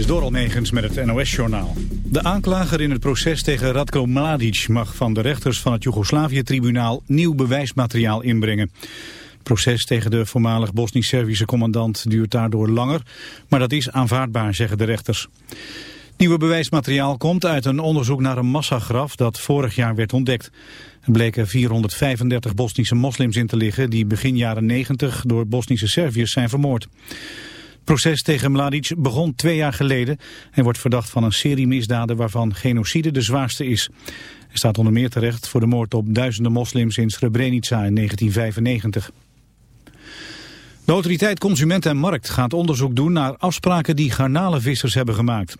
is Doral Negens met het NOS-journaal. De aanklager in het proces tegen Radko Mladic mag van de rechters van het Joegoslavië-tribunaal nieuw bewijsmateriaal inbrengen. Het proces tegen de voormalig Bosnisch-Servische commandant duurt daardoor langer, maar dat is aanvaardbaar, zeggen de rechters. Nieuwe bewijsmateriaal komt uit een onderzoek naar een massagraf dat vorig jaar werd ontdekt. Er bleken 435 Bosnische moslims in te liggen die begin jaren 90 door Bosnische Serviërs zijn vermoord. Het proces tegen Mladic begon twee jaar geleden. Hij wordt verdacht van een serie misdaden waarvan genocide de zwaarste is. Hij staat onder meer terecht voor de moord op duizenden moslims in Srebrenica in 1995. De autoriteit Consument en Markt gaat onderzoek doen naar afspraken die garnalenvissers hebben gemaakt.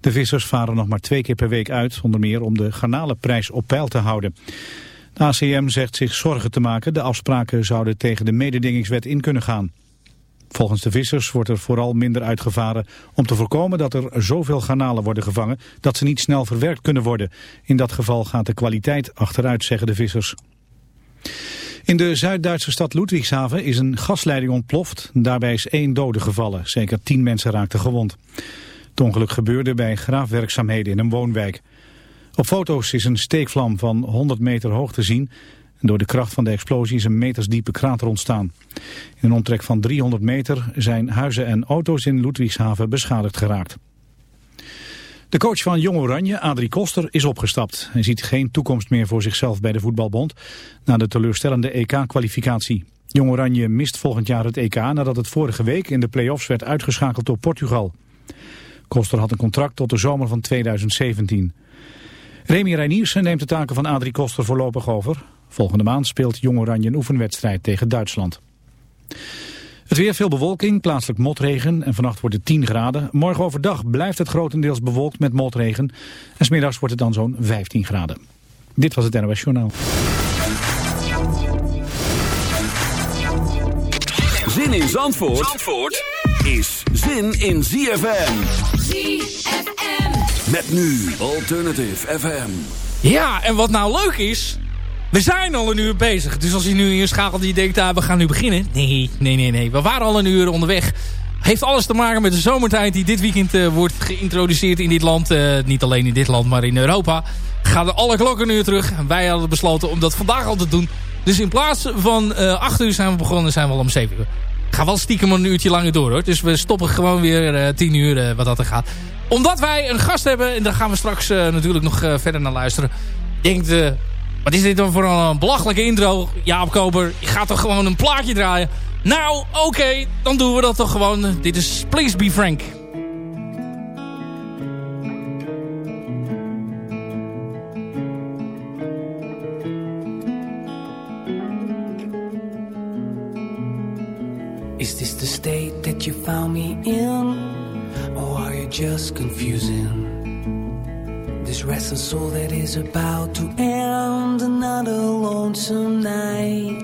De vissers varen nog maar twee keer per week uit, onder meer om de garnalenprijs op peil te houden. De ACM zegt zich zorgen te maken, de afspraken zouden tegen de mededingingswet in kunnen gaan. Volgens de vissers wordt er vooral minder uitgevaren om te voorkomen dat er zoveel garnalen worden gevangen dat ze niet snel verwerkt kunnen worden. In dat geval gaat de kwaliteit achteruit, zeggen de vissers. In de Zuid-Duitse stad Ludwigshaven is een gasleiding ontploft. Daarbij is één dode gevallen. Zeker tien mensen raakten gewond. Het ongeluk gebeurde bij graafwerkzaamheden in een woonwijk. Op foto's is een steekvlam van 100 meter hoog te zien. Door de kracht van de explosie is een metersdiepe krater ontstaan. In een omtrek van 300 meter zijn huizen en auto's in Ludwigshaven beschadigd geraakt. De coach van Jong Oranje, Adrie Koster, is opgestapt. Hij ziet geen toekomst meer voor zichzelf bij de voetbalbond... na de teleurstellende EK-kwalificatie. Jong Oranje mist volgend jaar het EK nadat het vorige week in de play-offs werd uitgeschakeld door Portugal. Koster had een contract tot de zomer van 2017. Remy Reiniersen neemt de taken van Adrie Koster voorlopig over. Volgende maand speelt Jong Oranje een oefenwedstrijd tegen Duitsland. Het weer veel bewolking, plaatselijk motregen en vannacht wordt het 10 graden. Morgen overdag blijft het grotendeels bewolkt met motregen. En smiddags wordt het dan zo'n 15 graden. Dit was het NOS Journaal. Zin in Zandvoort, Zandvoort is zin in ZFM. ZFM. Met nu Alternative FM. Ja, en wat nou leuk is... We zijn al een uur bezig. Dus als je nu inschakelt die denkt, ah, we gaan nu beginnen. Nee, nee, nee, nee. We waren al een uur onderweg. Heeft alles te maken met de zomertijd die dit weekend uh, wordt geïntroduceerd in dit land. Uh, niet alleen in dit land, maar in Europa. Gaan alle klokken nu terug. En wij hadden besloten om dat vandaag al te doen. Dus in plaats van uh, eh, 8 uur zijn we begonnen, zijn we al om 7 uur. Ik ga wel stiekem een uurtje langer door hoor. Dus we stoppen gewoon weer 10 uur wat dat er gaat. Omdat wij een gast hebben, en daar gaan we straks natuurlijk nog verder naar luisteren. Denkt wat is dit dan voor een belachelijke intro? Jaap Koper, je gaat toch gewoon een plaatje draaien? Nou, oké, dan doen we dat toch gewoon. Dit is Please Be Frank. Is this the state that you found me in? Or are you just confusing? This restless soul that is about to end another lonesome night.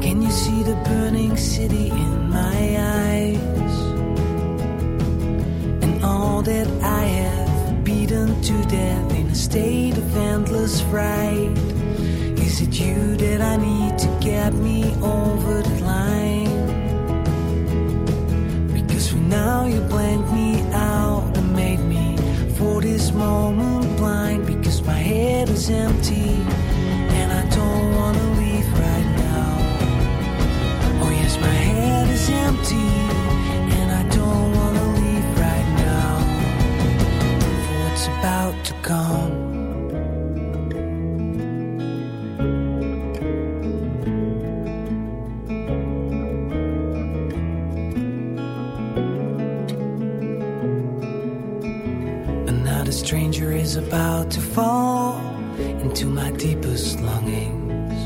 Can you see the burning city in my eyes? And all that I have beaten to death in a state of endless fright. Is it you that I need to get me over the line? About to come. The stranger is about to fall into my deepest longings.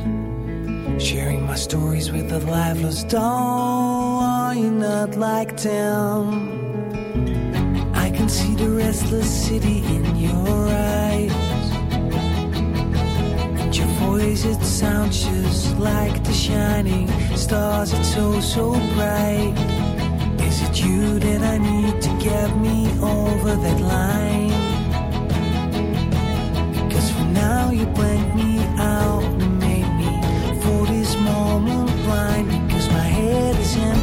Sharing my stories with a lifeless doll. Are you not like them? I can see the restless city like the shining stars. It's so, so bright. Is it you that I need to get me over that line? now you blank me out and made me for this moment blind because my head is empty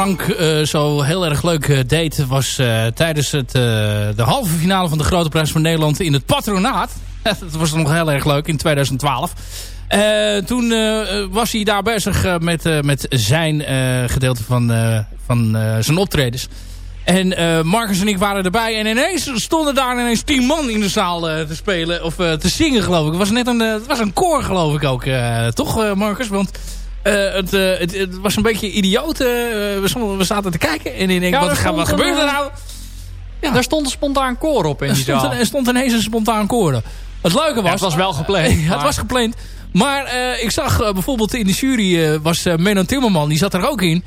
Frank uh, zo heel erg leuk uh, deed... was uh, tijdens het, de halve finale van de Grote Prijs van Nederland... in het patronaat. dat was nog heel erg leuk in 2012. toen was hij daar bezig met, met zijn gedeelte van, van zijn optredens. En Marcus en ik waren erbij. En ineens stonden daar ineens tien man in de zaal te spelen. Of te zingen geloof ik. Het was net een, het was een koor geloof ik ook. toch Marcus? Want... Uh, het, uh, het, het, was een beetje idioot. Uh, we, we, zaten te kijken en ik denk, ja, wat, wat gebeurt er nou? Ja. Daar stond een spontaan koor op in er die stond, zaal. Er stond ineens een spontaan koor. Het leuke was... Ja, het was wel gepland. Het was gepland. Maar ik zag bijvoorbeeld in de jury was Menno Timmerman. Die zat er ook in.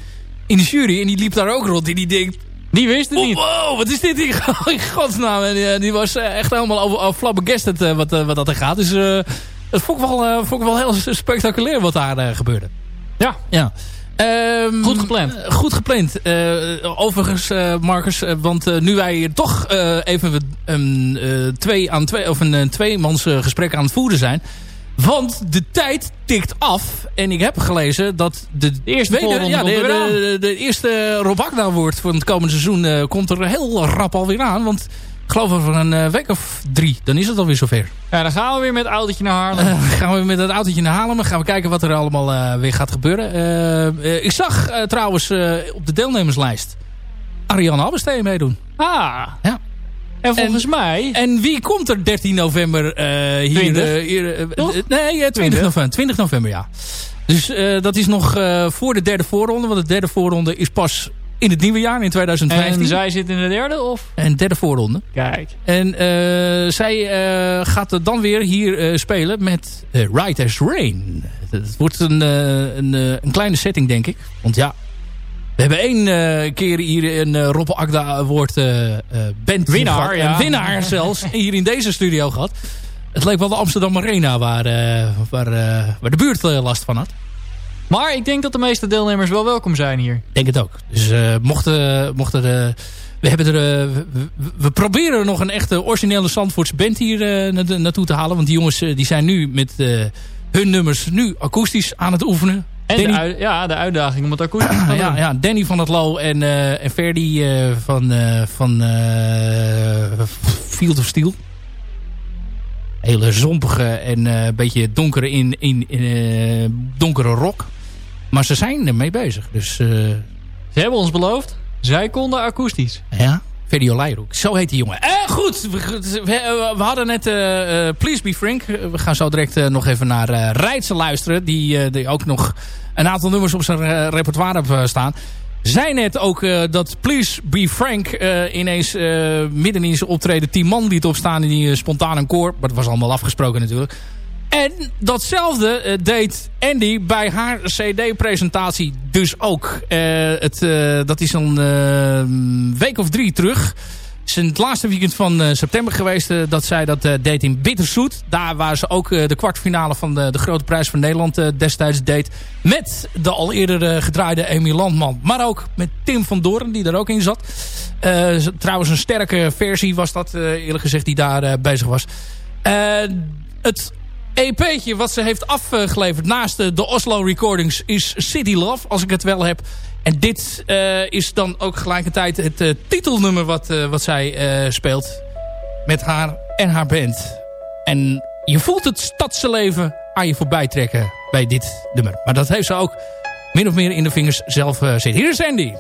In de jury. En die liep daar ook rond. En die denkt... Die wist het oh, niet. Wow, wat is dit hier? in godsnaam. En die, die was echt helemaal over, over flabbergasted wat, wat dat er gaat. Dus het vond ik, wel, vond ik wel heel spectaculair wat daar gebeurde. Ja. ja. Um, goed gepland. Uh, goed gepland. Uh, overigens, uh, Marcus, want nu wij hier toch even een, twee aan twee, of een tweemans gesprek aan het voeren zijn. Want de tijd tikt af. En ik heb gelezen dat de, de eerste tweede, ja, de, de, de, eerste woord van het komende seizoen komt er heel rap alweer aan. Want ik geloof over een uh, week of drie. Dan is het alweer zover. Ja, dan gaan we weer met het autootje naar Haarlem. Uh, gaan we met het autootje naar Haarlem. Dan gaan we kijken wat er allemaal uh, weer gaat gebeuren. ik zag trouwens op de deelnemerslijst Ariane Abbesteen meedoen. Ah. Ja. En volgens en, mij... En wie komt er 13 november hier? 20? hier nee, 20 november. 20 november, ja. Dus dat is nog voor de derde voorronde. Want de derde voorronde is pas in het nieuwe jaar, in 2015. En zij zit in de derde? Of? En derde voorronde. Kijk. En uh, zij uh, gaat dan weer hier uh, spelen met Right as Rain. Het wordt een, een, een, kleine setting, denk ik. Want ja, we hebben één keer hier een Rob Akda Award band winnaar, ja. Een winnaar zelfs, hier in deze studio gehad. Het leek wel de Amsterdam Arena waar, waar, waar de buurt last van had. Maar ik denk dat de meeste deelnemers wel welkom zijn hier. Ik denk het ook. Dus uh, mochten, mochten de, we, hebben er, uh, we, we, proberen nog een echte originele Zandvoortse band hier uh, na, naartoe te halen. Want die jongens die zijn nu met hun nummers nu akoestisch aan het oefenen. En Danny, de, uit, ja, de uitdaging om het akoestisch te doen. ja, ja, Danny van het Low en, en Ferdy van, van Field of Steel hele zompige en een beetje donkere in, in, in donkere rock. Maar ze zijn ermee bezig. Dus, uh... Ze hebben ons beloofd. Zij konden akoestisch. Ja. Video Leijroek. Zo heet die jongen. Eh, goed. We, we, we hadden net uh, uh, Please Be Frank. We gaan zo direct nog even naar uh, Rijtse luisteren. Die, die ook nog een aantal nummers op zijn repertoire heeft staan. Zij net ook dat Please Be Frank ineens midden in zijn optreden tien man liet opstaan in die spontane koor. Maar dat was allemaal afgesproken natuurlijk. En datzelfde uh, deed Andy bij haar cd-presentatie dus ook. Uh, het, uh, dat is een week of drie terug. Het is het laatste weekend van september geweest dat zij dat deed in Bitterzoet. Daar waar ze ook de kwartfinale van de, de Grote Prijs van Nederland destijds deed. Met de al eerder gedraaide Amy Landman. Maar ook met Tim van Doorn die er ook in zat. trouwens een sterke versie was dat eerlijk gezegd die daar bezig was. het EP'tje wat ze heeft afgeleverd naast de Oslo Recordings is City Love, als ik het wel heb. En dit uh, is dan ook gelijkertijd het uh, titelnummer wat, uh, wat zij speelt met haar en haar band. En je voelt het stadse leven aan je voorbij trekken bij dit nummer. Maar dat heeft ze ook min of meer in de vingers zelf zitten. Hier is Andy.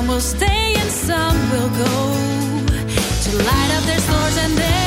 Some will stay and some will go. To light up their stores and their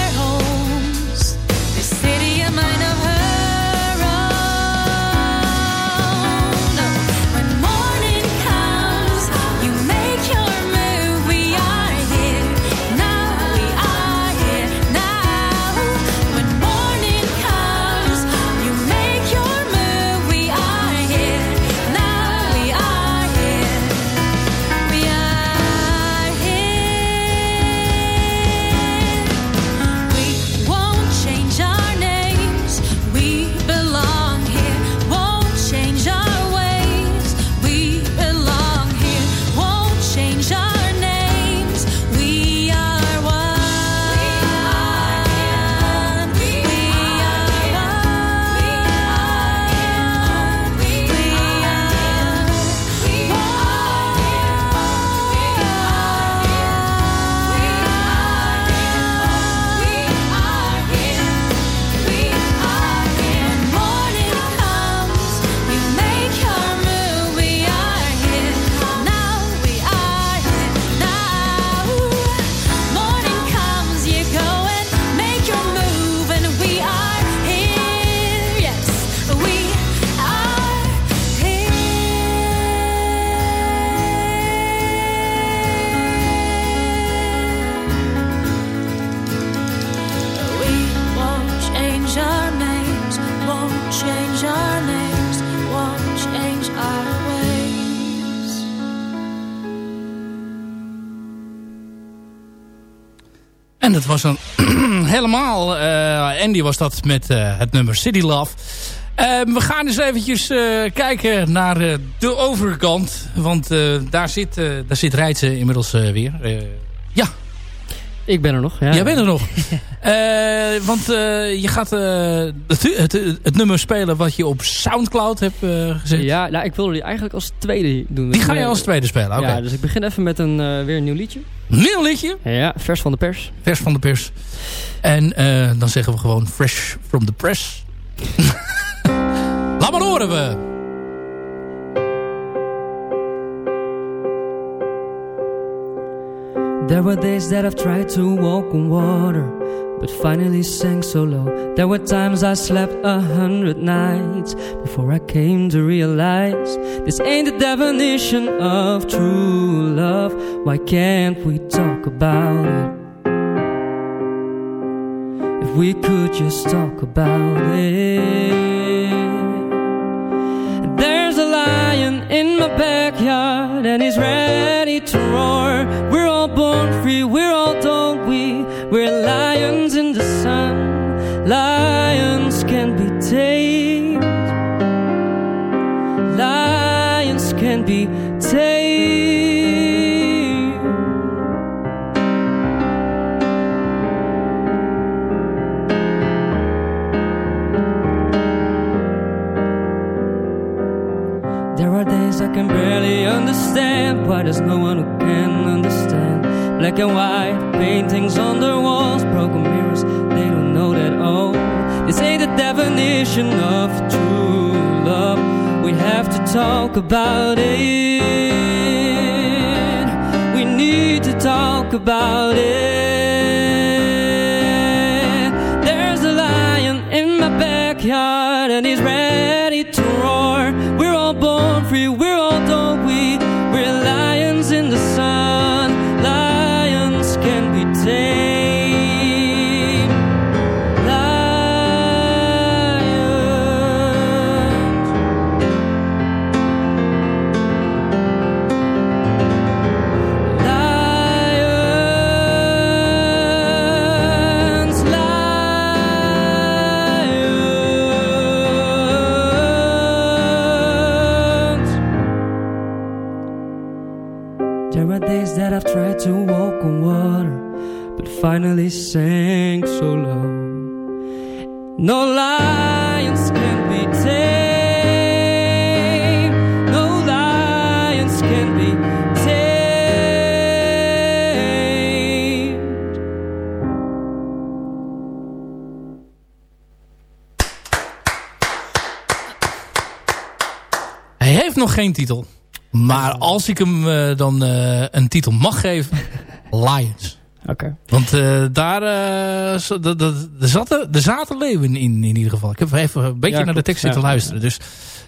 helemaal... eh, Andy was dat met eh, het nummer City Love. Eh, we gaan eens eventjes kijken naar de overkant. Want daar, zit, daar zit inmiddels weer. Ja, Ik ben er nog. Ja. jij bent er nog. Eh, want eh, je gaat eh, het, het, het nummer spelen wat je op Soundcloud hebt gezet. Ja, nou, ik wilde die eigenlijk als tweede doen. Die ga je als tweede spelen, oké. Ja, dus ik begin even met een, eh, weer een nieuw liedje. Nieuw liedje, Ja, vers van de pers. vers van de pers. En eh, dan zeggen we gewoon fresh from the press. Laat maar horen we. There were days that I've tried to walk on water, but finally sank so low. There were times I slept a hundred nights before I came to realize this ain't the definition of true love. Why can't we talk about it? If we could just talk about it. There's a lion in my backyard and he's ready why there's no one who can understand. Black and white paintings on the walls, broken mirrors, they don't know that. Oh, this ain't the definition of true love. We have to talk about it. We need to talk about it. There's a lion in my backyard and he's ready to roar. We're all born free, we're finally sank so low. No lions can be tamed. No lions can be tamed. Hij heeft nog geen titel. Maar als ik hem eh, dan eh, een titel mag geven, Lions. Oké. Want eh, daar eh, er, zaten, er zaten leeuwen in, in ieder geval. Ik heb even een beetje Ja, naar de tekst zitten Ja. luisteren. Dus,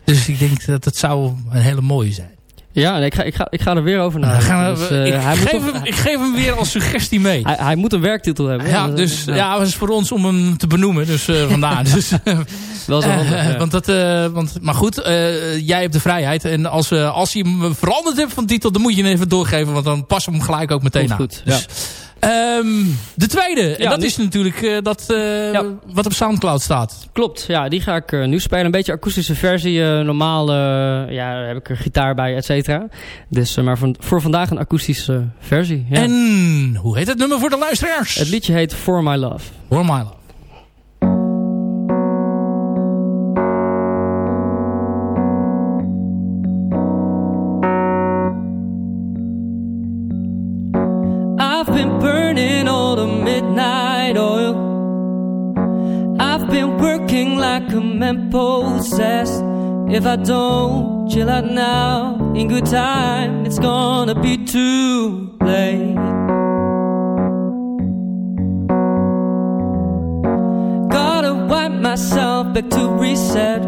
dus ik denk dat het zou een hele mooie zijn. Ja, nee, ik, ga, ik, ga, ik ga er weer over Dan nadenken. Dus, eh, ik, hij, moet geef hem, ik geef hem weer als suggestie mee. hij, hij moet een werktitel hebben. Ja, Dat- dus ja, ja, het is voor ons om hem te benoemen. Dus eh, vandaar. Dus, Wel zo handig, ja. want dat, eh, want, maar goed, eh, jij hebt de vrijheid. En als, eh, als je hem veranderd hebt van titel, dan moet je hem even doorgeven. Want dan passen we hem gelijk ook meteen aan. goed, Dus, ehm, de tweede, en Ja, dat nu- is natuurlijk eh, dat, eh, Ja. wat op Soundcloud staat. Klopt, ja, die ga ik eh, nu spelen. Een beetje akoestische versie. normaal ja, heb ik er gitaar bij, et cetera. Dus, maar van, voor vandaag een akoestische versie. Ja. En hoe heet het nummer voor de luisteraars? Het liedje heet For My Love. For My Love. Working like a man possessed. If I don't chill out now, in good time, it's gonna be too late. Gotta wipe myself back to reset.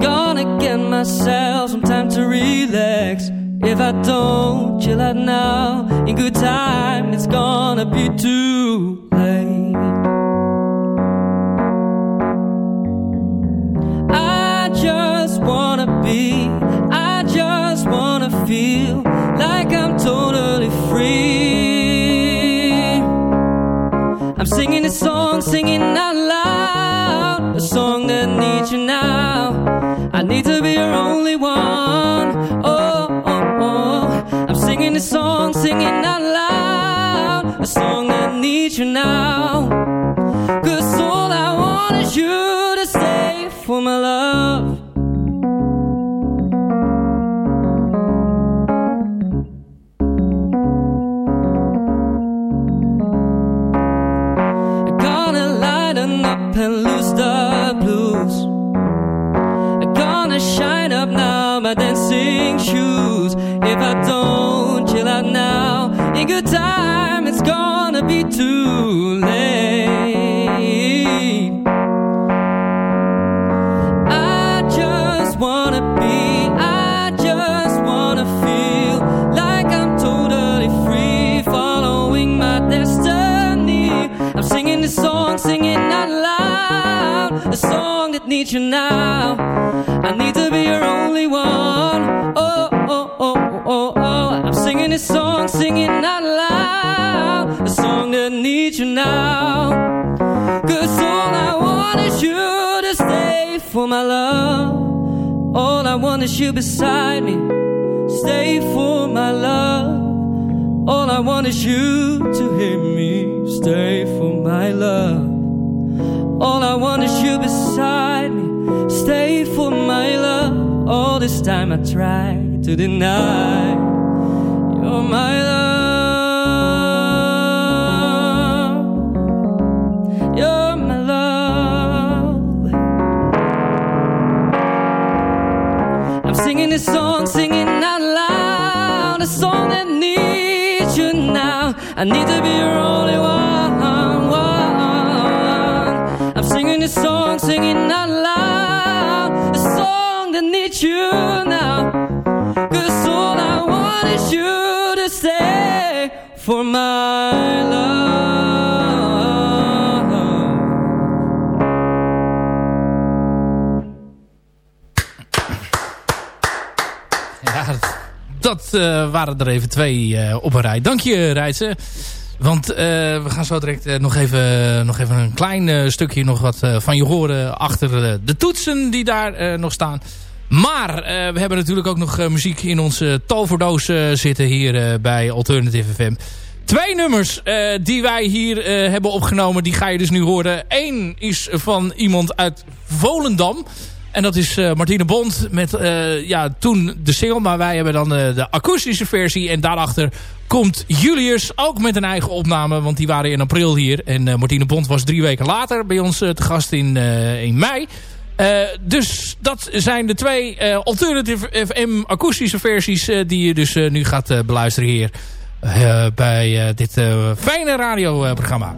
Gonna get myself some time to relax. If I don't chill out now, in good time, it's gonna be too singing out loud, a song that needs you now. I need to be your only one. Oh, oh, oh. I'm singing this song, singing out loud, a song that needs you now. Cause all I want is you to stay for my love. Good time, it's gonna be too late. I just wanna be, I just wanna feel like I'm totally free, following my destiny. I'm singing this song, singing out loud, a song that needs you now. I need to be your only one. This song, singing out loud, a song that needs you now. Cause all I want is you to stay for my love. All I want is you beside me. Stay for my love. All I want is you to hear me. Stay for my love. All I want is you beside me. Stay for my love. All this time I tried to deny you're my love. You're my love. I'm singing this song, singing out loud, a song that needs you now. I need to be your only one. one. I'm singing this song, singing out loud, a song that needs you now. Cause all I want is you stay for my love. Ja, dat, eh, waren er even twee eh, op een rij. Dank je, Rijtse. Want eh, we gaan zo direct nog, even, nog even een klein stukje nog wat van je horen achter de toetsen die daar nog staan. Maar eh, we hebben natuurlijk ook nog eh, muziek in onze toverdoos eh, zitten hier bij Alternative FM. Twee nummers die wij hier hebben opgenomen, die ga je dus nu horen. Eén is van iemand uit Volendam. En dat is Martine Bond met ja, toen de single. Maar wij hebben dan de akoestische versie. En daarachter komt Julius ook met een eigen opname. Want die waren in april hier. En Martine Bond was drie weken later bij ons te gast in, in mei. Eh, dus dat zijn de twee eh, alternative FM akoestische versies... Eh, die je dus nu gaat beluisteren hier bij dit fijne radioprogramma.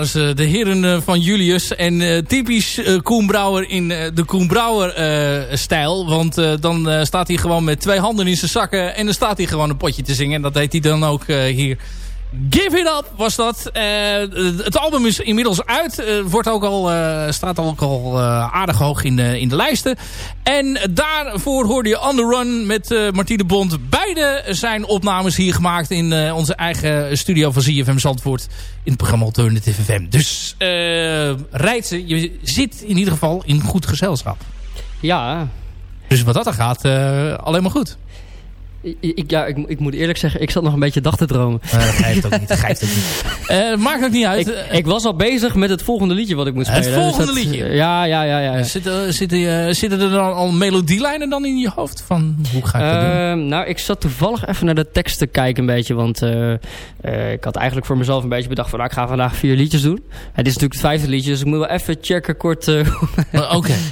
Waren ze, de heren eh, van Julius. En eh, typisch eh, Koen Brouwer in eh, de Koen Brouwer eh, stijl. Want eh, dan eh, staat hij gewoon met twee handen in zijn zakken. En dan staat hij gewoon een potje te zingen. En dat deed hij dan ook eh, hier. Give It Up was dat. Eh, het album is inmiddels uit. Eh, wordt ook al, eh, staat ook al aardig hoog in de, in de lijsten. En daarvoor hoorde je On The Run met Martine Bond. Beide zijn opnames hier gemaakt in onze eigen studio van ZFM Zandvoort. In het programma Alternative FM. Dus eh Rijtse, je zit in ieder geval in goed gezelschap. Ja, Dus wat dat er gaat, alleen maar goed. Ik, ik- ja ik, ik moet eerlijk zeggen, ik zat nog een beetje dag te dromen. Uh, dat geeft ook niet. Dat geeft ook niet. Eh, maakt ook niet uit. Ik, ik was al bezig met het volgende liedje wat ik moet Het spelen. volgende dat- liedje? Ja, ja, ja. ja. Zitten, zitten, eh, zitten er dan al melodielijnen dan in je hoofd? Van, hoe ga ik dat doen? Ehm, nou, ik zat toevallig even naar de tekst te kijken een beetje. Want eh, eh, ik had eigenlijk voor mezelf een beetje bedacht van... Nou, ik ga vandaag vier liedjes doen. Het is natuurlijk het vijfde liedje, dus ik moet wel even checken kort. eh, Eh, Oké.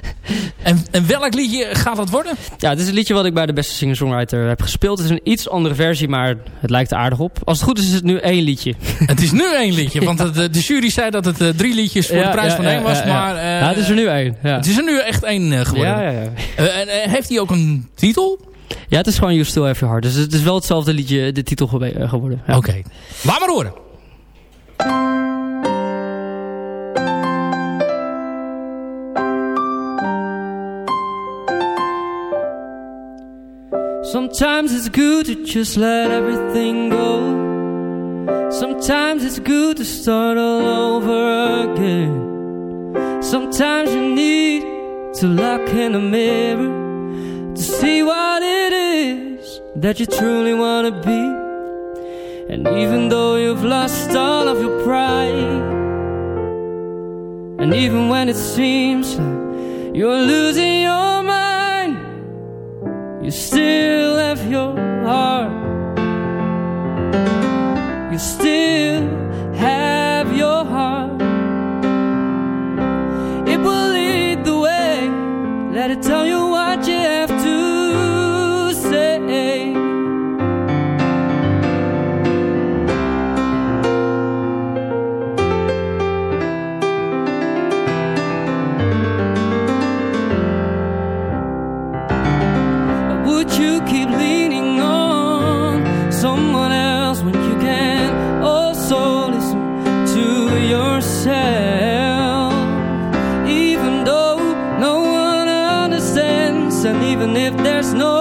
En, en welk liedje gaat dat worden? ja, het is het liedje wat ik bij de beste singer-songwriter heb gespeeld. Het is een iets andere versie, maar het lijkt er aardig op. Als het goed is, is het nu één liedje. Het is nu één liedje. Want eh, de jury zei dat het eh, drie liedjes voor de prijs ja, van één was. Maar eh, ja, het is er nu één. Ja. het is er nu echt één geworden. Ja, ja, ja. En, heeft hij ook een titel? ja, het is gewoon You Still Have Your Heart. Dus het is wel hetzelfde liedje, de titel geworden. Ja. Oké. Laat maar horen. Sometimes it's good to just let everything go. Sometimes it's good to start all over again. Sometimes you need to look in the mirror to see what it is that you truly want to be. And even though you've lost all of your pride, and even when it seems like you're losing your mind, you still have your heart. You still have your heart. It will lead the way. Let it tell you you keep leaning on someone else when you can also listen to yourself? Even though no one understands, and even if there's no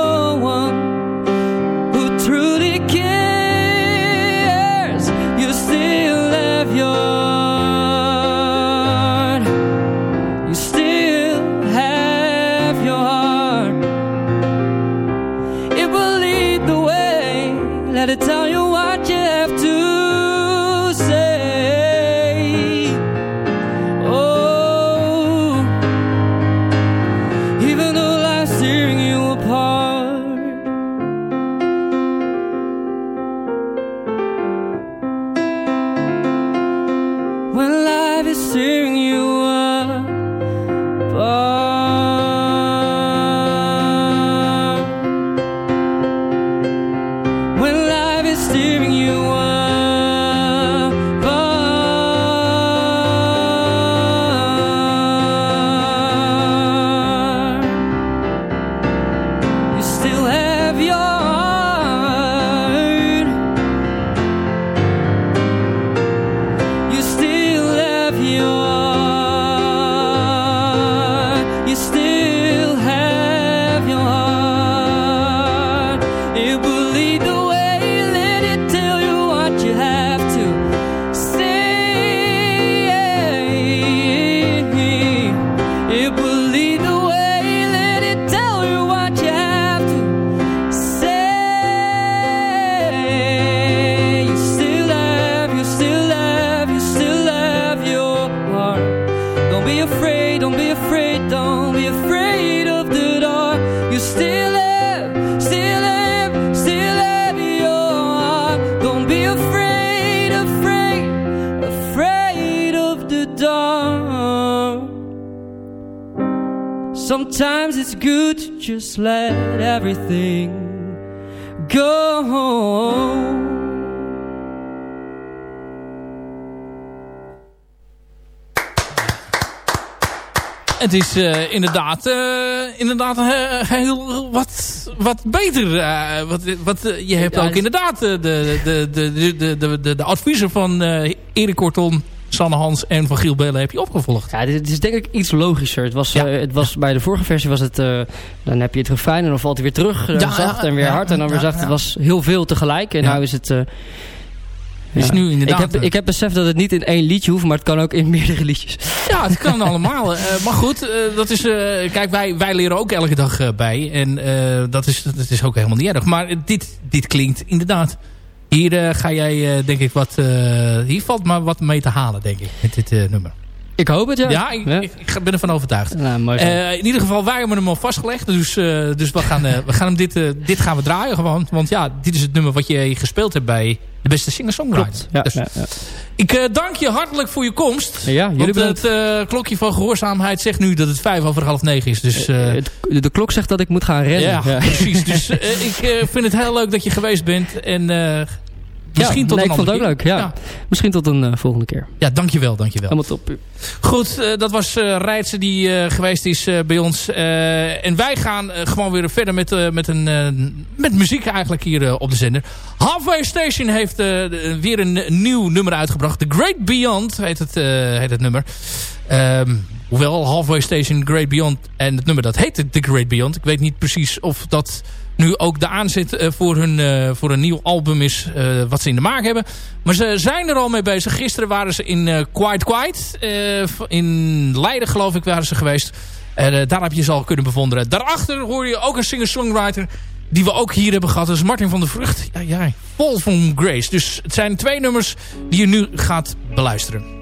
Sometimes it's good to just let everything go. Het is uh, inderdaad, uh, inderdaad uh, heel wat, wat beter. wat, wat, je hebt ja, ook inderdaad de, de, de, de, de, de, de adviezen van Erik Kortom Sanne Hans en van Giel Bellen heb je opgevolgd. Ja, dit, is denk ik iets logischer. Het was, Ja. eh, het was, bij de vorige versie was het... eh, dan heb je het refrein en dan valt hij weer terug. eh, Ja, zacht ja, en weer ja, hard en dan weer ja, zacht. ja. Het was heel veel tegelijk. En Ja. nou is het... eh, Is ja. nu inderdaad, Ik heb, ik heb beseft dat het niet in één liedje hoeft, maar het kan ook in meerdere liedjes. Ja, het kan allemaal. Maar goed, dat is, kijk, wij, wij leren ook elke dag bij. En dat, is, dat is ook helemaal niet erg. Maar dit, dit klinkt inderdaad. Hier eh, ga jij, eh, denk ik, wat... eh, hier valt maar wat mee te halen, denk ik, met dit nummer. Ik hoop het, ja. Ja, ik, ik, ik ben ervan overtuigd. Nou, mooi. Eh, in ieder geval, wij hebben hem al vastgelegd. Dus, eh, dus we gaan, eh, we gaan hem dit, dit gaan we draaien gewoon. Want ja, dit is het nummer wat je gespeeld hebt bij de beste singer-songwriter. Ja, Dus ja, ik dank je hartelijk voor je komst. Ja, jullie Want het klokje van gehoorzaamheid zegt nu dat het vijf over half negen is. Dus het- de, klok zegt dat ik moet gaan rennen. ja, precies. Dus ik vind het heel leuk dat je geweest bent. En misschien tot nee, een ik vond het andere ook keer. leuk. Ja. Misschien tot een eh, volgende keer. ja, dankjewel, dankjewel. Helemaal top. Goed, eh, dat was Rijtse die geweest is bij ons. En wij gaan gewoon weer verder met, met, een, met muziek eigenlijk hier op de zender. Halfway Station heeft weer een nieuw nummer uitgebracht. The Great Beyond heet het, heet het nummer. Ehm, hoewel Halfway Station, Great Beyond en het nummer dat heet The Great Beyond. Ik weet niet precies of dat nu ook de aanzet eh, voor, hun, eh, voor een nieuw album is eh, wat ze in de maak hebben. Maar ze zijn er al mee bezig. Gisteren waren ze in Quiet Quiet. in Leiden geloof ik waren ze geweest. En daar heb je ze al kunnen bewonderen. Daarachter hoor je ook een singer-songwriter die we ook hier hebben gehad. Dat is Martin van der Vrucht. Ja, ja, vol van Grace. Dus het zijn twee nummers die je nu gaat beluisteren.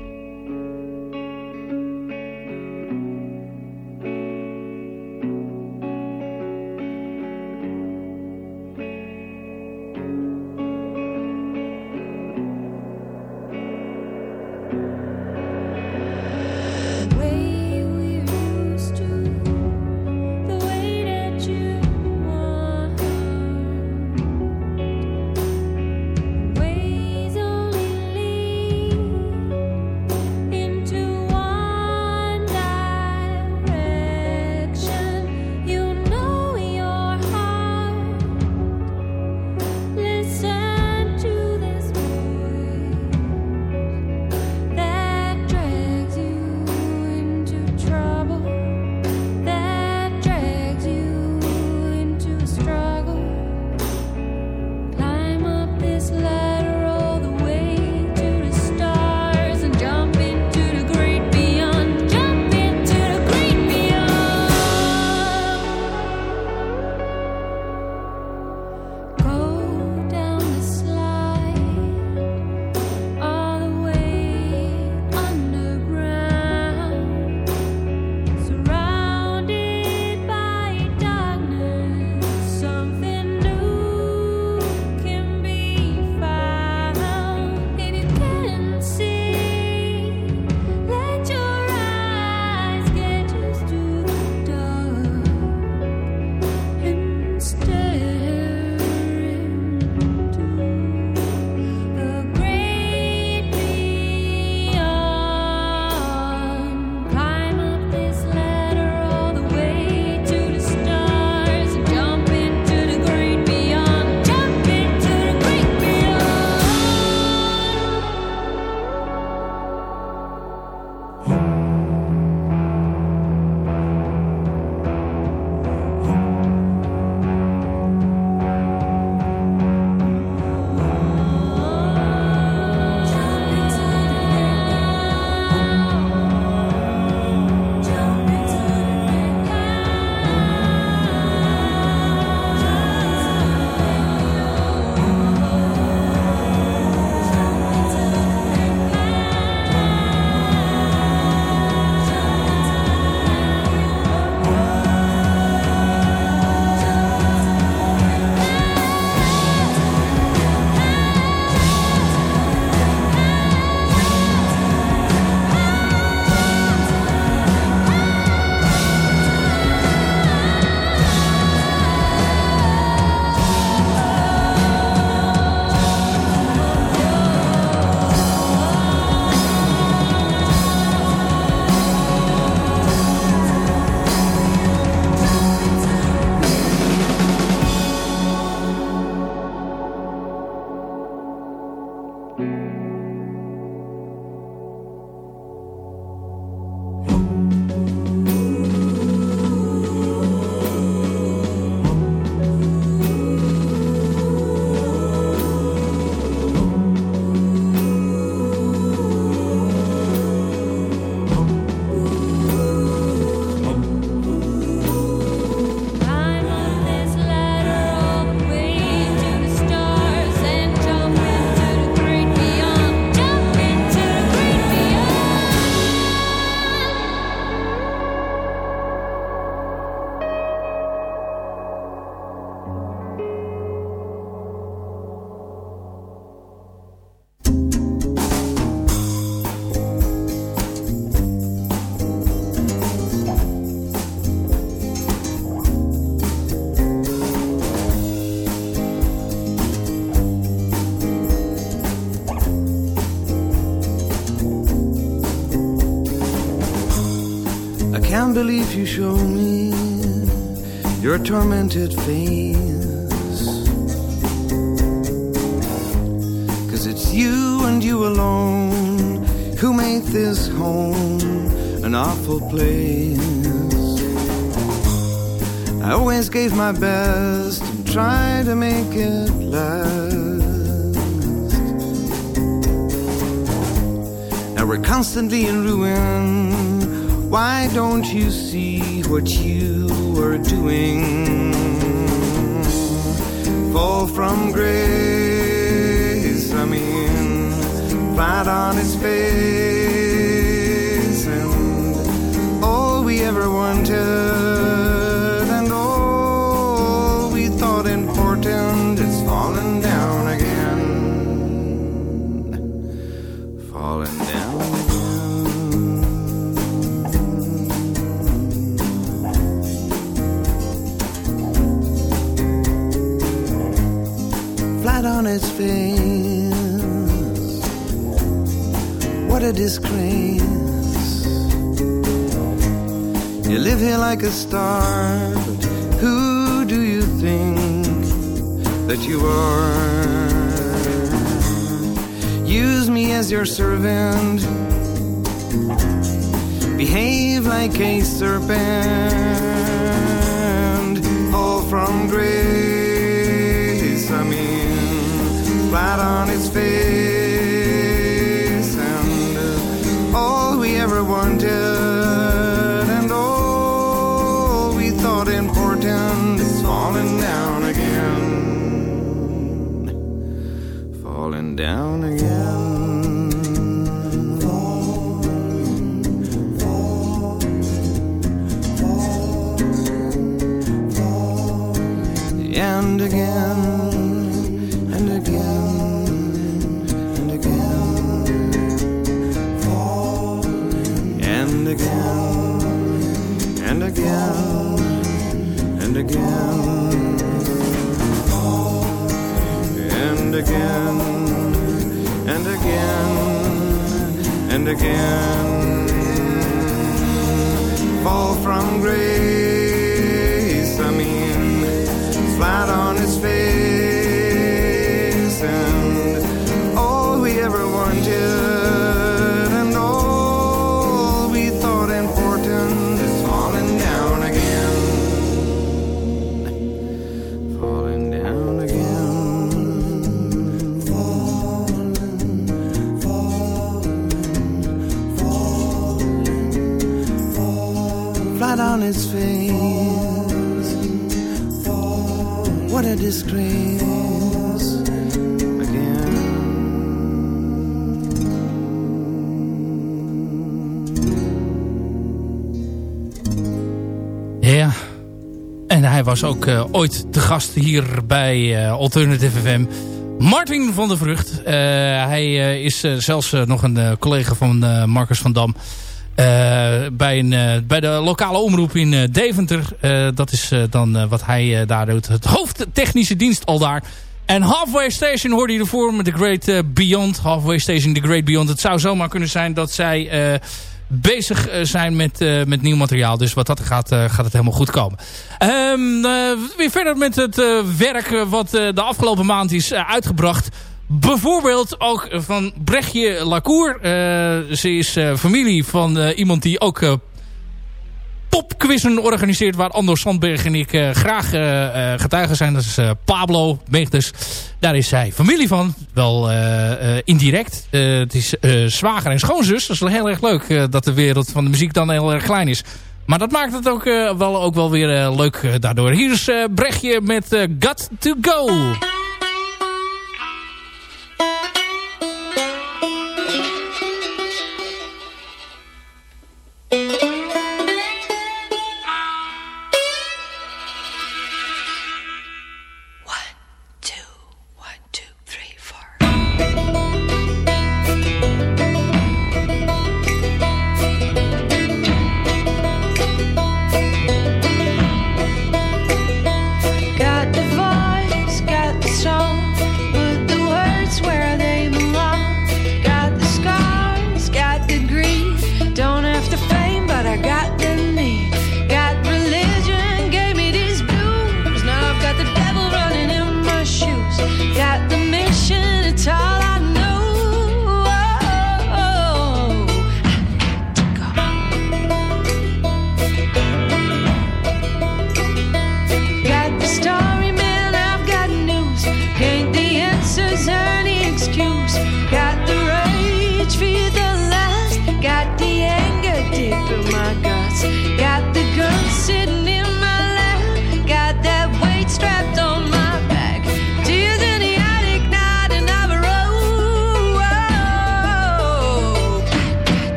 Show me your tormented face. Cause it's you and you alone who made this home an awful place. I always gave my best and tried to make it last. Now we're constantly in ruin. Why don't you see what you are doing? Fall from grace, I mean, flat on its face, a star, but who do you think that you are? Use me as your servant. Behave like a serpent. Fall from grace. I mean, flat on its face. Again. Fall from grace Was ook eh, ooit te gast hier bij eh, Alternative FM. Martin van der Vrucht. Eh, hij is zelfs nog een collega van Marcus van Dam. bij, een, bij de lokale omroep in Deventer. Dat is dan wat hij daar doet. Het hoofdtechnische dienst al daar. En Halfway Station hoorde je ervoor met The Great Beyond. Halfway Station, The Great Beyond. Het zou zomaar kunnen zijn dat zij bezig eh, zijn met, eh, met nieuw materiaal. Dus wat dat gaat, eh, gaat het helemaal goed komen. Ehm, eh, weer verder met het werk wat de afgelopen maand is uitgebracht. Bijvoorbeeld ook van Brechtje Lacour. Ze is familie van iemand die ook popquizzen organiseert... waar Andor Sandberg en ik eh, graag eh, eh, getuigen zijn. Dat is Pablo Meegdes. Daar is zij familie van. Wel indirect. Het is zwager en schoonzus. Dat is heel erg leuk dat de wereld van de muziek dan heel erg klein is. Maar dat maakt het ook, wel, ook wel weer leuk daardoor. Hier is Brechtje met Got To Go.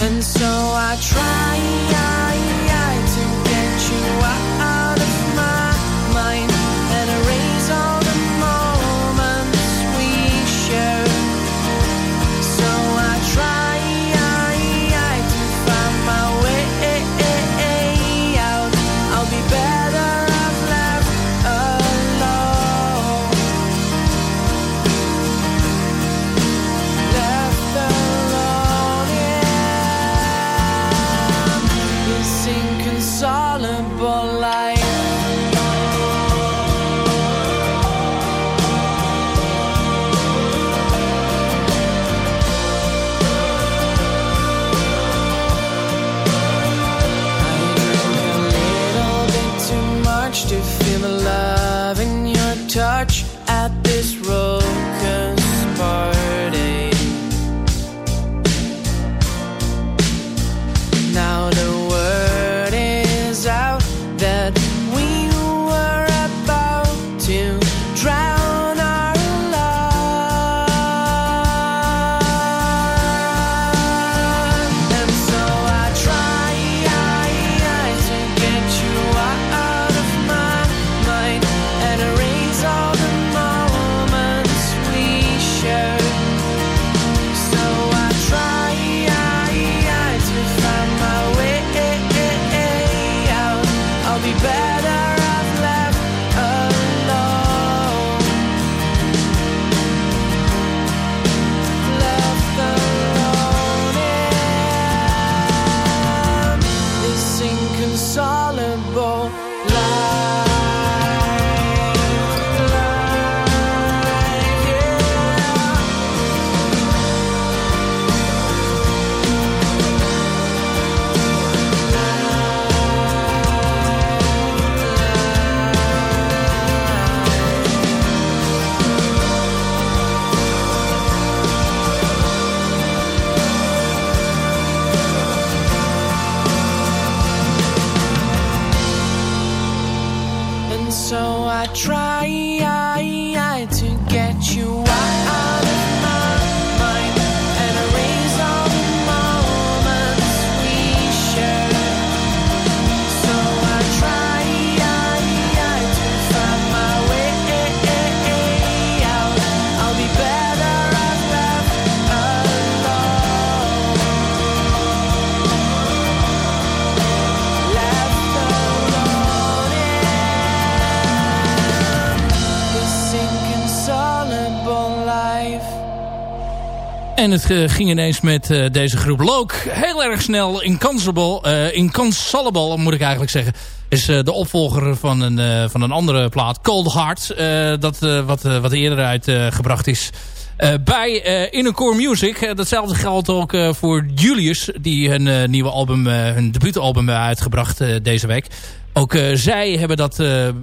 And so I try het eh, ging ineens met eh, deze groep Loke heel erg snel. Inconsolable, eh Inconsolable moet ik eigenlijk zeggen. Is de opvolger van een, van een andere plaat. Cold Heart. dat wat, wat eerder uitgebracht is. bij Innercore Music. Datzelfde geldt ook voor Julius. Die hun nieuwe album, hun debuutalbum uitgebracht deze week. Ook zij hebben dat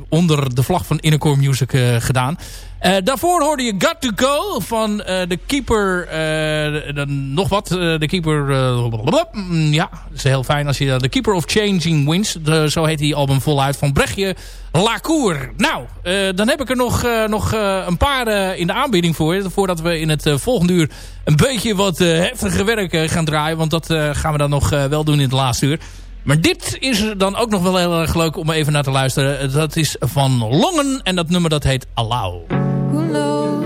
onder de vlag van Innercore Music gedaan. Eh, daarvoor hoorde je Got To Go van eh, de keeper... eh, nog wat, de keeper... ja, dat is heel fijn als je... De Keeper of Changing Winds, zo heet die album voluit van Brechtje Lacour. Nou, dan heb ik er nog, nog een paar in de aanbieding voor. Voordat we in het volgende uur een beetje wat heftiger werk gaan draaien. Want dat gaan we dan nog wel doen in het laatste uur. Maar dit is dan ook nog wel heel erg leuk om even naar te luisteren. Dat is van Longen en dat nummer dat heet Allow.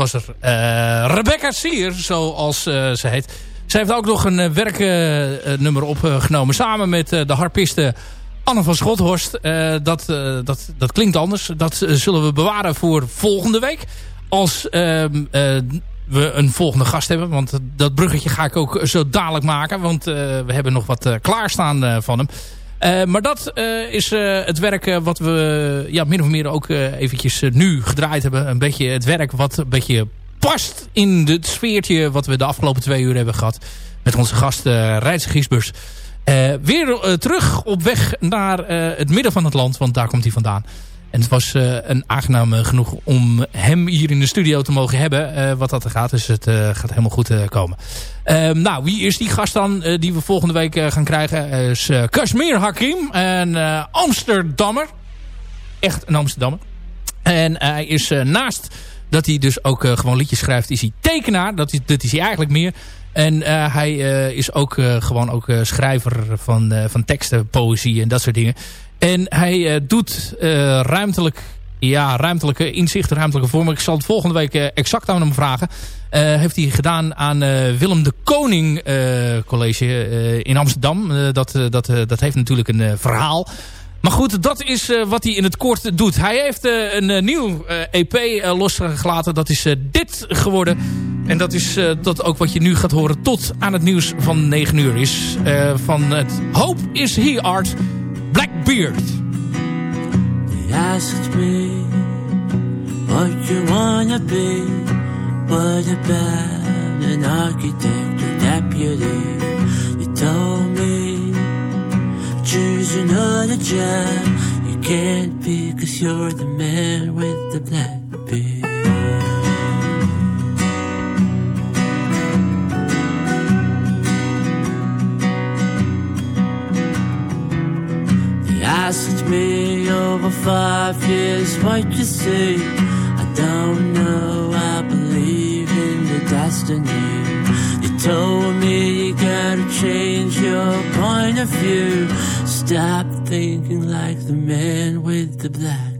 was er uh, Rebecca Sier, zoals uh, ze heet. Ze heeft ook nog een werknummer opgenomen samen met de harpiste Anne van Schothorst. dat, dat, dat klinkt anders. Dat zullen we bewaren voor volgende week. Als ehm, we een volgende gast hebben. Want dat bruggetje ga ik ook zo dadelijk maken. Want we hebben nog wat klaarstaan van hem. Uh, maar dat uh, is uh, het werk wat we ja, min of meer ook eventjes nu gedraaid hebben. Een beetje het werk wat een beetje past in het sfeertje wat we de afgelopen twee uur hebben gehad. Met onze gast Rijtse Giesbus. weer terug op weg naar het midden van het land, want daar komt hij vandaan. En het was uh, een aangenaam genoeg om hem hier in de studio te mogen hebben. Uh, wat dat er gaat. Dus het gaat helemaal goed komen. Ehm, nou, wie is die gast dan die we volgende week gaan krijgen? is Kashmir Hakim. Een Amsterdammer. Echt een Amsterdammer. En hij is naast dat hij dus ook gewoon liedjes schrijft. Is hij tekenaar. Dat is, dat is hij eigenlijk meer. En hij is ook gewoon ook schrijver van, van teksten, poëzie en dat soort dingen. En hij uh, doet uh, ruimtelijk, ja, ruimtelijke inzichten, ruimtelijke vormen. Ik zal het volgende week uh, exact aan hem vragen. heeft hij gedaan aan Willem de Koning College in Amsterdam. dat, dat, dat heeft natuurlijk een verhaal. Maar goed, dat is wat hij in het kort doet. Hij heeft een nieuw EP losgelaten. Dat is dit geworden. En dat is dat ook wat je nu gaat horen tot aan het nieuws van 9 uur is. van het Hope is He Art... Blackbeard. They asked me what you wanna be. What about an architect or deputy? You told me choose another job. You can't be cause you're the man with the black beard. Asked me over five years what you see. I don't know, I believe in the destiny. You told me you gotta change your point of view. Stop thinking like the man with the black.